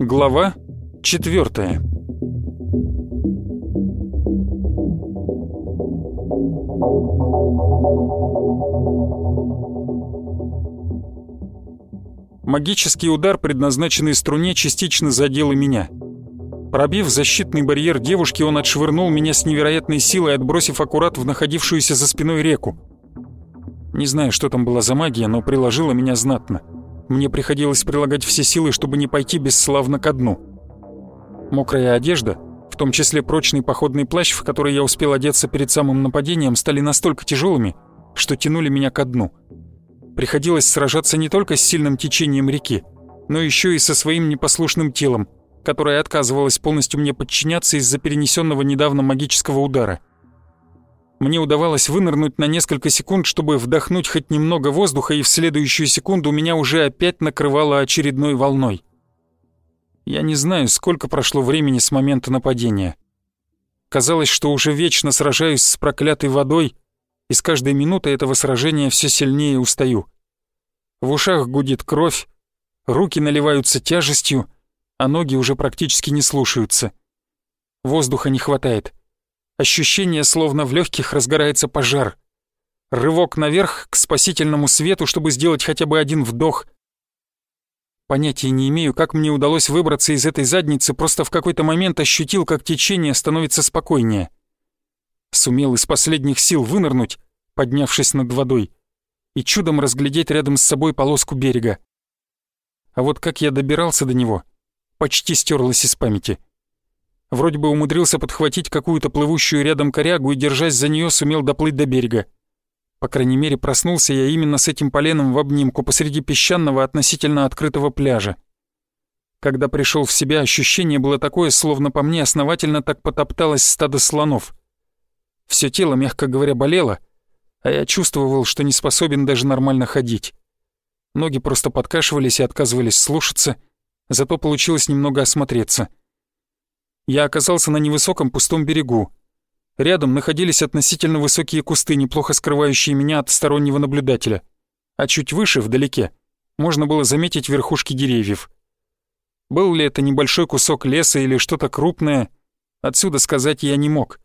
Глава четвертая. Магический удар, предназначенный струне, частично задел и меня. Пробив защитный барьер девушки, он отшвырнул меня с невероятной силой, отбросив аккурат в находившуюся за спиной реку. Не знаю, что там была за магия, но приложила меня знатно. Мне приходилось прилагать все силы, чтобы не пойти бесславно ко дну. Мокрая одежда, в том числе прочный походный плащ, в который я успел одеться перед самым нападением, стали настолько тяжелыми, что тянули меня ко дну. Приходилось сражаться не только с сильным течением реки, но еще и со своим непослушным телом, которое отказывалось полностью мне подчиняться из-за перенесенного недавно магического удара. Мне удавалось вынырнуть на несколько секунд, чтобы вдохнуть хоть немного воздуха, и в следующую секунду меня уже опять накрывало очередной волной. Я не знаю, сколько прошло времени с момента нападения. Казалось, что уже вечно сражаюсь с проклятой водой, и с каждой минутой этого сражения все сильнее устаю. В ушах гудит кровь, руки наливаются тяжестью, а ноги уже практически не слушаются. Воздуха не хватает. Ощущение, словно в легких разгорается пожар. Рывок наверх к спасительному свету, чтобы сделать хотя бы один вдох. Понятия не имею, как мне удалось выбраться из этой задницы, просто в какой-то момент ощутил, как течение становится спокойнее. Сумел из последних сил вынырнуть, поднявшись над водой, и чудом разглядеть рядом с собой полоску берега. А вот как я добирался до него, почти стерлось из памяти. Вроде бы умудрился подхватить какую-то плывущую рядом корягу и, держась за нее, сумел доплыть до берега. По крайней мере, проснулся я именно с этим поленом в обнимку посреди песчаного относительно открытого пляжа. Когда пришел в себя, ощущение было такое, словно по мне основательно так потопталось стадо слонов. Все тело, мягко говоря, болело, а я чувствовал, что не способен даже нормально ходить. Ноги просто подкашивались и отказывались слушаться, зато получилось немного осмотреться. Я оказался на невысоком пустом берегу. Рядом находились относительно высокие кусты, неплохо скрывающие меня от стороннего наблюдателя. А чуть выше, вдалеке, можно было заметить верхушки деревьев. Был ли это небольшой кусок леса или что-то крупное, отсюда сказать я не мог.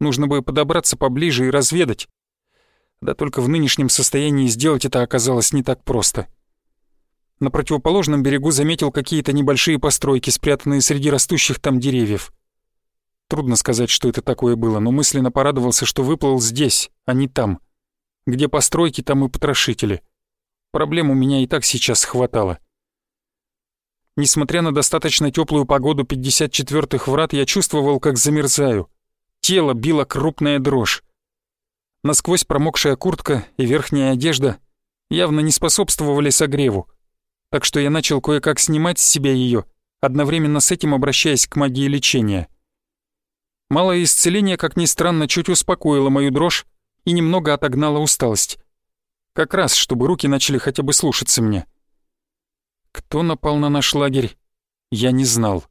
Нужно бы подобраться поближе и разведать. Да только в нынешнем состоянии сделать это оказалось не так просто. На противоположном берегу заметил какие-то небольшие постройки, спрятанные среди растущих там деревьев. Трудно сказать, что это такое было, но мысленно порадовался, что выплыл здесь, а не там. Где постройки, там и потрошители. Проблем у меня и так сейчас хватало. Несмотря на достаточно теплую погоду 54-х врат, я чувствовал, как замерзаю. Тело била крупная дрожь. Насквозь промокшая куртка и верхняя одежда явно не способствовали согреву, так что я начал кое-как снимать с себя ее, одновременно с этим обращаясь к магии лечения. Малое исцеление, как ни странно, чуть успокоило мою дрожь и немного отогнало усталость. Как раз, чтобы руки начали хотя бы слушаться мне. Кто напал на наш лагерь, я не знал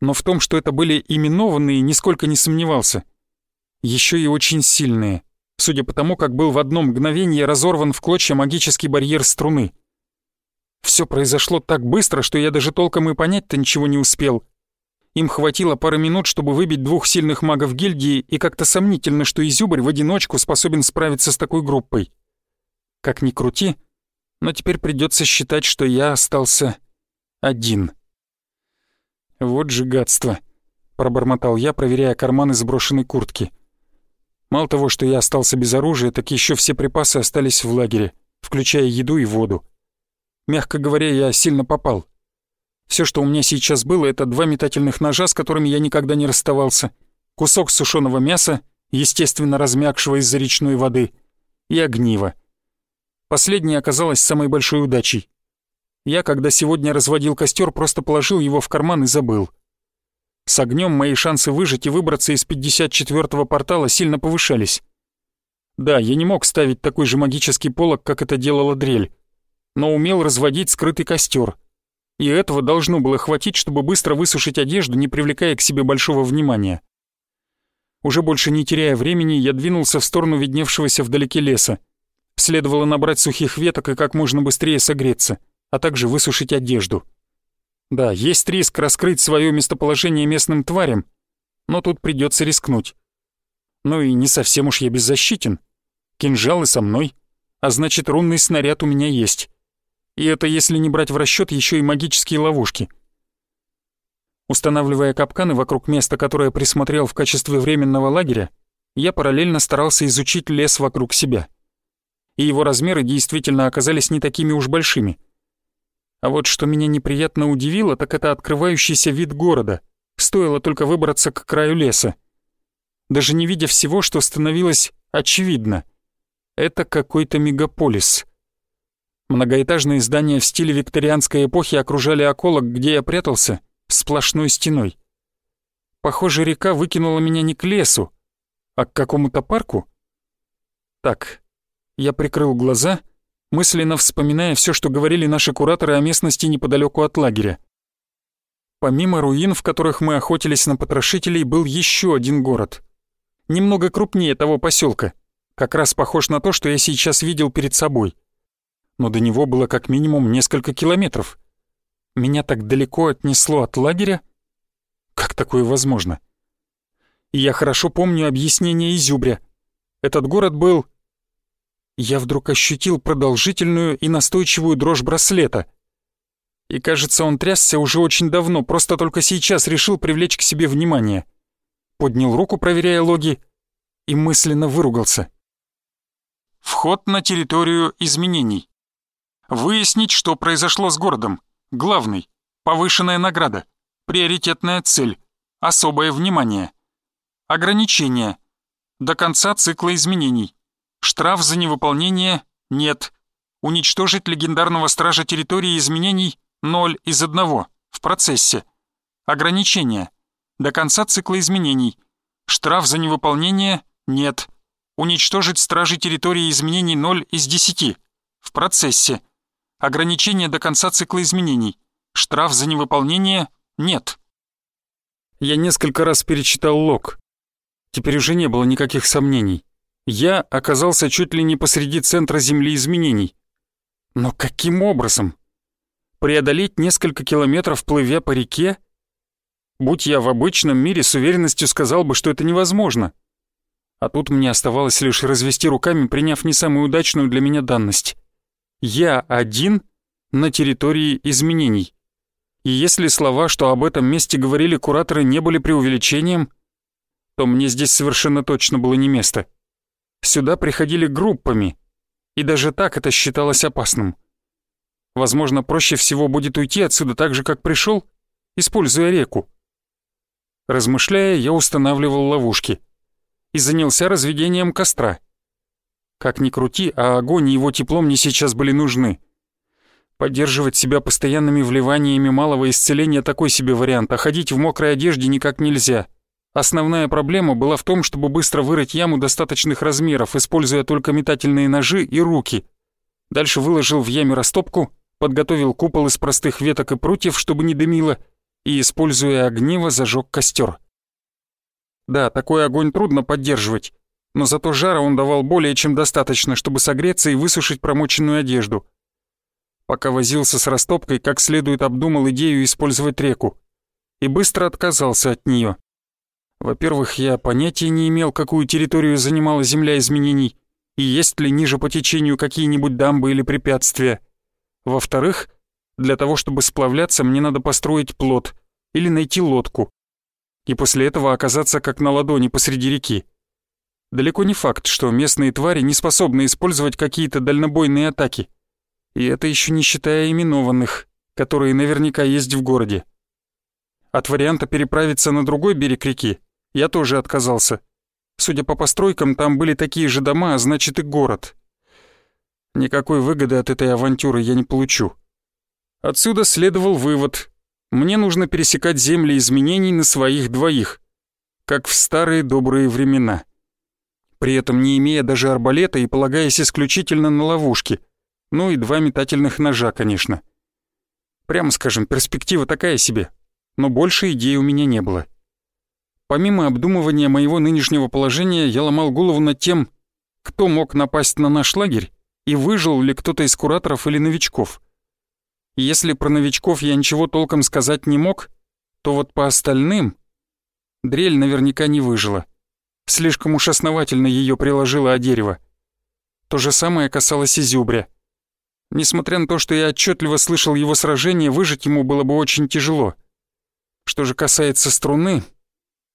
но в том, что это были именованные, нисколько не сомневался. Еще и очень сильные, судя по тому, как был в одно мгновение разорван в клочья магический барьер струны. Все произошло так быстро, что я даже толком и понять-то ничего не успел. Им хватило пары минут, чтобы выбить двух сильных магов гильдии, и как-то сомнительно, что Изюбрь в одиночку способен справиться с такой группой. Как ни крути, но теперь придется считать, что я остался один. «Вот же гадство!» — пробормотал я, проверяя карманы сброшенной куртки. Мало того, что я остался без оружия, так еще все припасы остались в лагере, включая еду и воду. Мягко говоря, я сильно попал. Все, что у меня сейчас было, это два метательных ножа, с которыми я никогда не расставался, кусок сушеного мяса, естественно размягшего из-за речной воды, и огниво. Последнее оказалось самой большой удачей. Я, когда сегодня разводил костер, просто положил его в карман и забыл. С огнем мои шансы выжить и выбраться из 54-го портала сильно повышались. Да, я не мог ставить такой же магический полог, как это делала дрель, но умел разводить скрытый костер. И этого должно было хватить, чтобы быстро высушить одежду, не привлекая к себе большого внимания. Уже больше не теряя времени, я двинулся в сторону видневшегося вдалеке леса. Следовало набрать сухих веток и как можно быстрее согреться, а также высушить одежду. Да, есть риск раскрыть свое местоположение местным тварям, но тут придется рискнуть. Ну и не совсем уж я беззащитен. Кинжалы со мной, а значит рунный снаряд у меня есть. И это если не брать в расчет еще и магические ловушки. Устанавливая капканы вокруг места, которое присмотрел в качестве временного лагеря, я параллельно старался изучить лес вокруг себя. И его размеры действительно оказались не такими уж большими. А вот что меня неприятно удивило, так это открывающийся вид города. Стоило только выбраться к краю леса. Даже не видя всего, что становилось очевидно. Это какой-то мегаполис. Многоэтажные здания в стиле викторианской эпохи окружали околок, где я прятался, сплошной стеной. Похоже, река выкинула меня не к лесу, а к какому-то парку. Так, я прикрыл глаза, мысленно вспоминая все, что говорили наши кураторы о местности неподалеку от лагеря. Помимо руин, в которых мы охотились на потрошителей, был еще один город. Немного крупнее того поселка, как раз похож на то, что я сейчас видел перед собой. Но до него было как минимум несколько километров. Меня так далеко отнесло от лагеря? Как такое возможно? И я хорошо помню объяснение Изюбря. Этот город был... Я вдруг ощутил продолжительную и настойчивую дрожь браслета. И кажется, он трясся уже очень давно, просто только сейчас решил привлечь к себе внимание. Поднял руку, проверяя логи, и мысленно выругался. Вход на территорию изменений. Выяснить, что произошло с городом. Главный. Повышенная награда. Приоритетная цель. Особое внимание. Ограничения. До конца цикла изменений. Штраф за невыполнение – нет. Уничтожить легендарного стража территории изменений – 0 из 1 в процессе. Ограничения. До конца цикла изменений. Штраф за невыполнение – нет. Уничтожить стражи территории изменений 0 из 10 в процессе. Ограничение до конца цикла изменений. Штраф за невыполнение нет. Я несколько раз перечитал лог. Теперь уже не было никаких сомнений. Я оказался чуть ли не посреди центра Земли изменений. Но каким образом? Преодолеть несколько километров, плывя по реке? Будь я в обычном мире, с уверенностью сказал бы, что это невозможно. А тут мне оставалось лишь развести руками, приняв не самую удачную для меня данность. Я один на территории изменений. И если слова, что об этом месте говорили кураторы, не были преувеличением, то мне здесь совершенно точно было не место. Сюда приходили группами, и даже так это считалось опасным. Возможно, проще всего будет уйти отсюда так же, как пришел, используя реку. Размышляя, я устанавливал ловушки и занялся разведением костра. Как ни крути, а огонь и его тепло мне сейчас были нужны. Поддерживать себя постоянными вливаниями малого исцеления такой себе вариант, а ходить в мокрой одежде никак нельзя. Основная проблема была в том, чтобы быстро вырыть яму достаточных размеров, используя только метательные ножи и руки. Дальше выложил в яме растопку, подготовил купол из простых веток и прутьев, чтобы не дымило, и, используя огниво, зажег костер. Да, такой огонь трудно поддерживать, но зато жара он давал более чем достаточно, чтобы согреться и высушить промоченную одежду. Пока возился с растопкой, как следует обдумал идею использовать реку. И быстро отказался от нее. Во-первых, я понятия не имел, какую территорию занимала земля изменений, и есть ли ниже по течению какие-нибудь дамбы или препятствия. Во-вторых, для того, чтобы сплавляться, мне надо построить плот или найти лодку. И после этого оказаться как на ладони посреди реки. Далеко не факт, что местные твари не способны использовать какие-то дальнобойные атаки. И это еще не считая именованных, которые наверняка есть в городе. От варианта переправиться на другой берег реки я тоже отказался. Судя по постройкам, там были такие же дома, а значит и город. Никакой выгоды от этой авантюры я не получу. Отсюда следовал вывод. Мне нужно пересекать земли изменений на своих двоих, как в старые добрые времена при этом не имея даже арбалета и полагаясь исключительно на ловушки. Ну и два метательных ножа, конечно. Прямо скажем, перспектива такая себе, но больше идей у меня не было. Помимо обдумывания моего нынешнего положения, я ломал голову над тем, кто мог напасть на наш лагерь и выжил ли кто-то из кураторов или новичков. Если про новичков я ничего толком сказать не мог, то вот по остальным дрель наверняка не выжила. Слишком уж основательно ее приложила о дерево. То же самое касалось изюбря. Несмотря на то, что я отчетливо слышал его сражение, выжить ему было бы очень тяжело. Что же касается струны,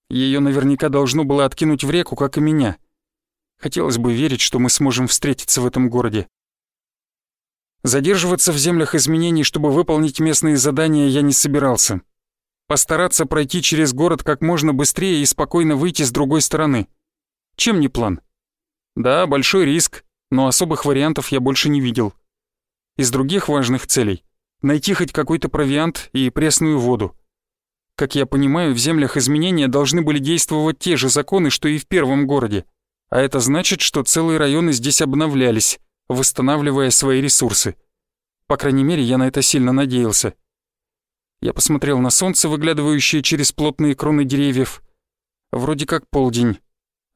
ее наверняка должно было откинуть в реку, как и меня. Хотелось бы верить, что мы сможем встретиться в этом городе. Задерживаться в землях изменений, чтобы выполнить местные задания, я не собирался. Постараться пройти через город как можно быстрее и спокойно выйти с другой стороны. Чем не план? Да, большой риск, но особых вариантов я больше не видел. Из других важных целей — найти хоть какой-то провиант и пресную воду. Как я понимаю, в землях изменения должны были действовать те же законы, что и в первом городе. А это значит, что целые районы здесь обновлялись, восстанавливая свои ресурсы. По крайней мере, я на это сильно надеялся. Я посмотрел на солнце, выглядывающее через плотные кроны деревьев. Вроде как полдень.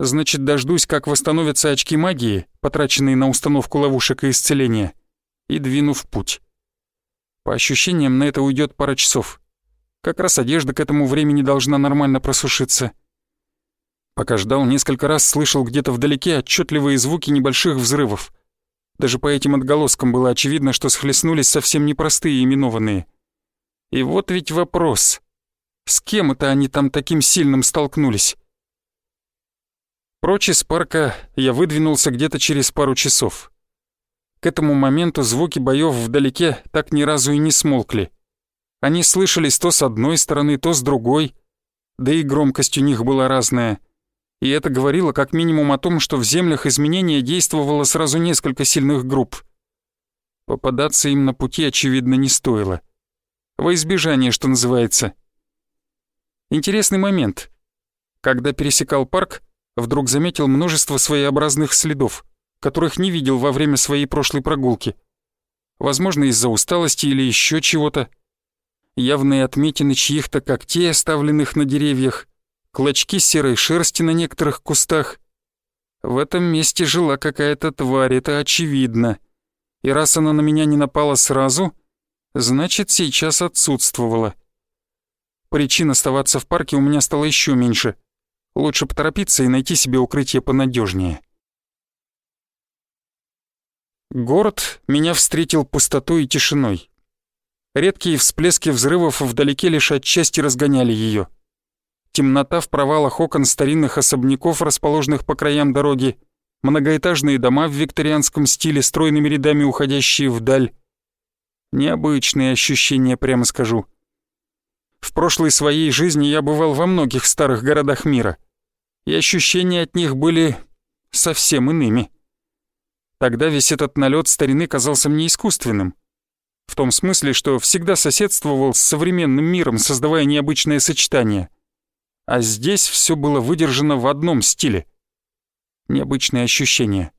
Значит, дождусь, как восстановятся очки магии, потраченные на установку ловушек и исцеления, и двину в путь. По ощущениям, на это уйдет пара часов. Как раз одежда к этому времени должна нормально просушиться. Пока ждал, несколько раз слышал где-то вдалеке отчетливые звуки небольших взрывов. Даже по этим отголоскам было очевидно, что схлестнулись совсем непростые именованные. И вот ведь вопрос. С кем это они там таким сильным столкнулись? Прочь из парка я выдвинулся где-то через пару часов. К этому моменту звуки боёв вдалеке так ни разу и не смолкли. Они слышались то с одной стороны, то с другой, да и громкость у них была разная. И это говорило как минимум о том, что в землях изменения действовало сразу несколько сильных групп. Попадаться им на пути, очевидно, не стоило. Во избежание, что называется. Интересный момент. Когда пересекал парк, вдруг заметил множество своеобразных следов, которых не видел во время своей прошлой прогулки. Возможно, из-за усталости или еще чего-то явные отметины чьих-то когтей, оставленных на деревьях, клочки серой шерсти на некоторых кустах. В этом месте жила какая-то тварь, это очевидно. И раз она на меня не напала сразу, значит, сейчас отсутствовала. Причин оставаться в парке у меня стало еще меньше. Лучше поторопиться и найти себе укрытие понадежнее. Город меня встретил пустотой и тишиной. Редкие всплески взрывов вдалеке лишь отчасти разгоняли ее. Темнота в провалах окон старинных особняков, расположенных по краям дороги, многоэтажные дома в викторианском стиле, стройными рядами уходящие вдаль. Необычные ощущения, прямо скажу. В прошлой своей жизни я бывал во многих старых городах мира, и ощущения от них были совсем иными. Тогда весь этот налет старины казался мне искусственным — в том смысле, что всегда соседствовал с современным миром, создавая необычное сочетание. А здесь все было выдержано в одном стиле. Необычное ощущение.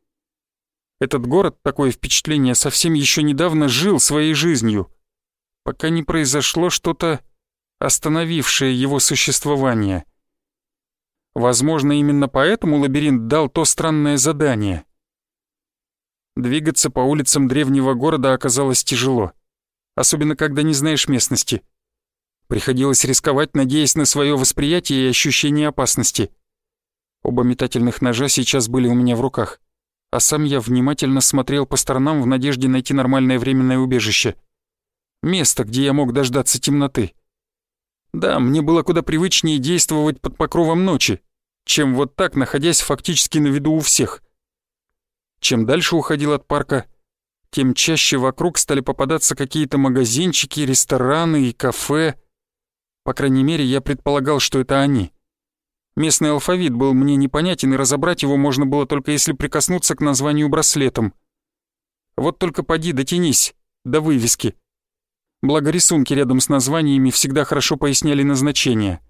Этот город, такое впечатление, совсем еще недавно жил своей жизнью, пока не произошло что-то, остановившее его существование. Возможно, именно поэтому лабиринт дал то странное задание. Двигаться по улицам древнего города оказалось тяжело особенно когда не знаешь местности. Приходилось рисковать, надеясь на свое восприятие и ощущение опасности. Оба метательных ножа сейчас были у меня в руках, а сам я внимательно смотрел по сторонам в надежде найти нормальное временное убежище. Место, где я мог дождаться темноты. Да, мне было куда привычнее действовать под покровом ночи, чем вот так, находясь фактически на виду у всех. Чем дальше уходил от парка, тем чаще вокруг стали попадаться какие-то магазинчики, рестораны и кафе. По крайней мере, я предполагал, что это они. Местный алфавит был мне непонятен, и разобрать его можно было только если прикоснуться к названию браслетом. Вот только поди дотянись, до вывески. Благо рисунки рядом с названиями всегда хорошо поясняли назначение.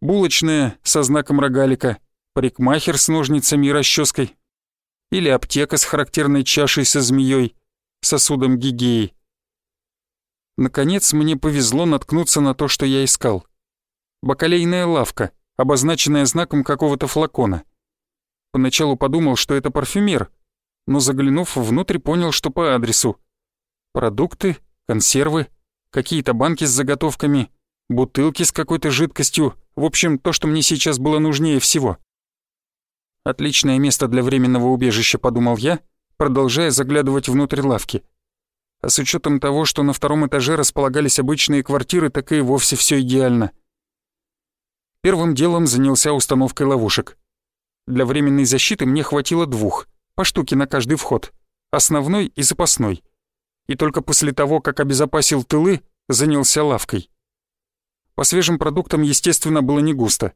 Булочная со знаком рогалика, парикмахер с ножницами и расческой, или аптека с характерной чашей со змеей, сосудом гигеи. Наконец мне повезло наткнуться на то, что я искал. Бакалейная лавка, обозначенная знаком какого-то флакона. Поначалу подумал, что это парфюмер, но заглянув внутрь, понял, что по адресу. Продукты, консервы, какие-то банки с заготовками, бутылки с какой-то жидкостью, в общем, то, что мне сейчас было нужнее всего. Отличное место для временного убежища, подумал я, продолжая заглядывать внутрь лавки. А с учетом того, что на втором этаже располагались обычные квартиры, так и вовсе все идеально. Первым делом занялся установкой ловушек. Для временной защиты мне хватило двух, по штуке на каждый вход, основной и запасной. И только после того, как обезопасил тылы, занялся лавкой. По свежим продуктам, естественно, было не густо.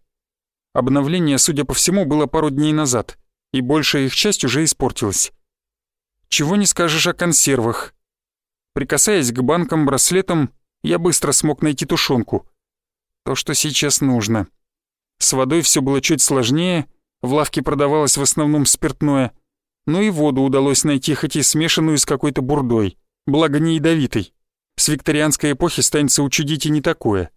Обновление, судя по всему, было пару дней назад, и большая их часть уже испортилась. Чего не скажешь о консервах. Прикасаясь к банкам, браслетам, я быстро смог найти тушенку. То, что сейчас нужно. С водой все было чуть сложнее, в лавке продавалось в основном спиртное, но и воду удалось найти, хоть и смешанную с какой-то бурдой, благо не ядовитой. С викторианской эпохи станется учудить и не такое.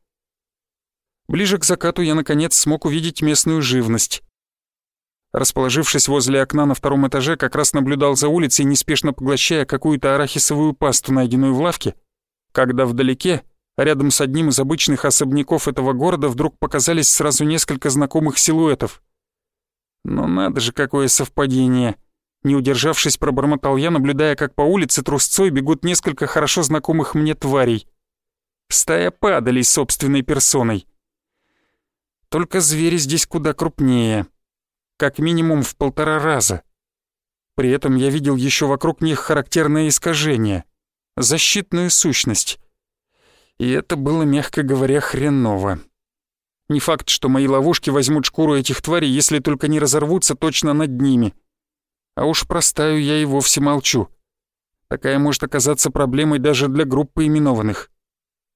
Ближе к закату я, наконец, смог увидеть местную живность. Расположившись возле окна на втором этаже, как раз наблюдал за улицей, неспешно поглощая какую-то арахисовую пасту, найденную в лавке, когда вдалеке, рядом с одним из обычных особняков этого города, вдруг показались сразу несколько знакомых силуэтов. Но надо же, какое совпадение! Не удержавшись, пробормотал я, наблюдая, как по улице трусцой бегут несколько хорошо знакомых мне тварей. Стая падалей собственной персоной. Только звери здесь куда крупнее. Как минимум в полтора раза. При этом я видел еще вокруг них характерное искажение. Защитную сущность. И это было, мягко говоря, хреново. Не факт, что мои ловушки возьмут шкуру этих тварей, если только не разорвутся точно над ними. А уж простаю я и вовсе молчу. Такая может оказаться проблемой даже для группы именованных.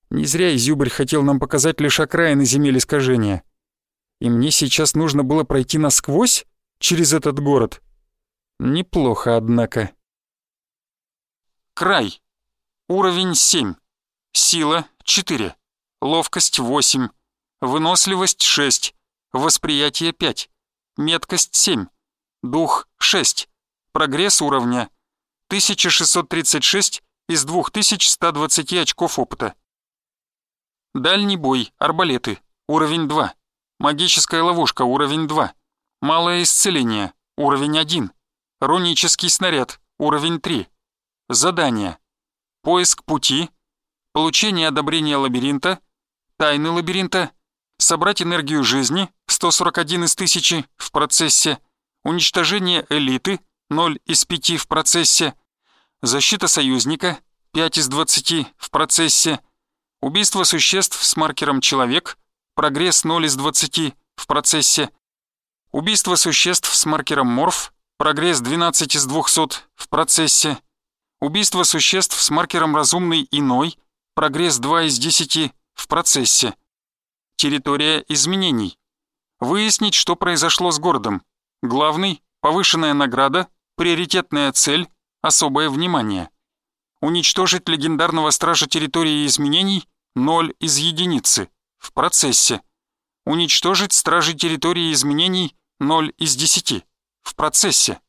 Не зря Изюбрь хотел нам показать лишь окраины земель искажения. И мне сейчас нужно было пройти насквозь через этот город. Неплохо, однако. Край. Уровень 7. Сила 4. Ловкость 8. Выносливость 6. Восприятие 5. Меткость 7. Дух 6. Прогресс уровня 1636 из 2120 очков опыта. Дальний бой, арбалеты, уровень 2. Магическая ловушка, уровень 2. Малое исцеление, уровень 1. Рунический снаряд, уровень 3. Задание. Поиск пути. Получение одобрения лабиринта. Тайны лабиринта. Собрать энергию жизни, 141 из 1000 в процессе. Уничтожение элиты, 0 из 5 в процессе. Защита союзника, 5 из 20 в процессе. Убийство существ с маркером «Человек», прогресс 0 из 20 в процессе. Убийство существ с маркером морф, прогресс 12 из 200 в процессе. Убийство существ с маркером разумный иной, прогресс 2 из 10 в процессе. Территория изменений. Выяснить, что произошло с городом. Главный, повышенная награда, приоритетная цель, особое внимание. Уничтожить легендарного стража территории изменений 0 из единицы в процессе. Уничтожить стражи территории изменений 0 из 10 в процессе.